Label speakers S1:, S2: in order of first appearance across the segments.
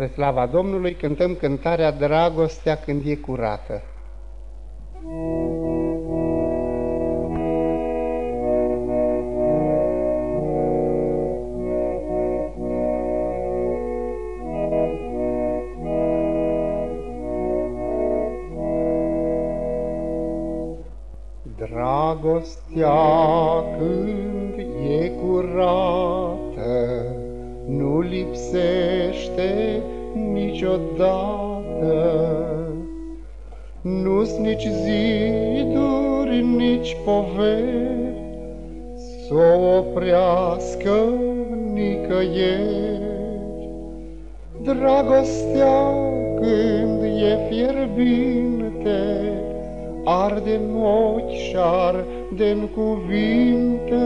S1: Spre slava Domnului cântăm cântarea Dragostea când e curată. Dragostea când e curată, nu lipsește niciodată. Nu-s nici ziduri, nici poveri, S-o oprească nicăieri. Dragostea când e fierbinte, Arde în ochi și arde în cuvinte,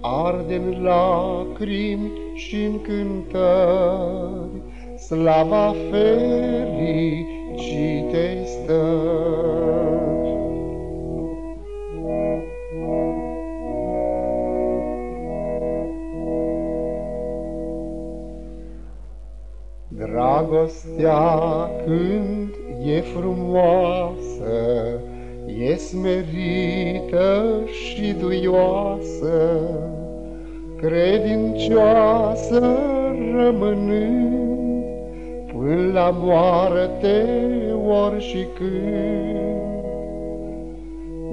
S1: Arde-n lacrimi și în cântări, Slava fericitei stări. Dragostea când e frumoasă, E smerită și duioasă, credincioasă rămânând, Până la moarte ori și când.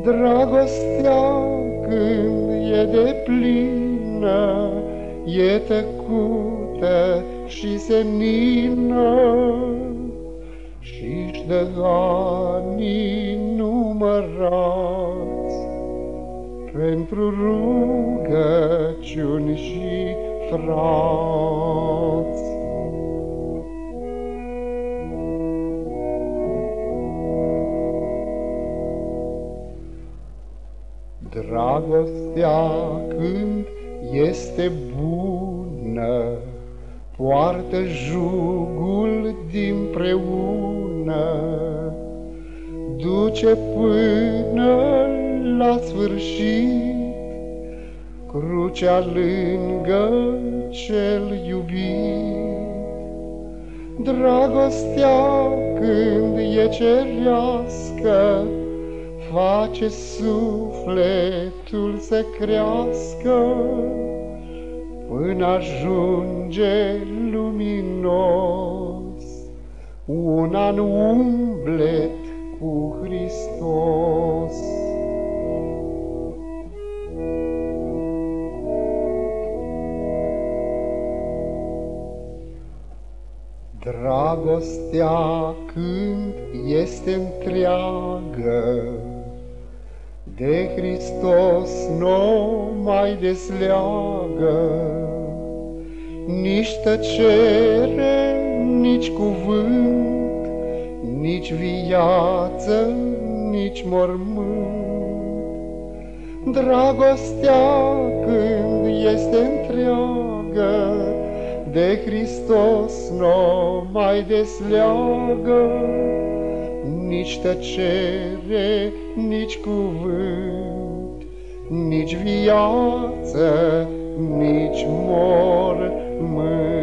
S1: Dragostea când e de plină, E tăcută și senină, Și-și dă anii numărați pentru rugăciuni și frați. Dragostea când este bună, poartă jugul duce până la sfârșit crucea lângă cel iubit. Dragostea când e cerească, face sufletul să crească, până ajunge luminos, un an umblet cu Hristos. Dragostea când este întreagă, De Hristos nu mai desleagă, Nici tăcere, nici cuvânt, Nici viață, nici mormânt. Dragostea când este întreagă, de Hristos nu mai desleagă nici tăcere, nici cuvânt, nici viață, nici mormânt.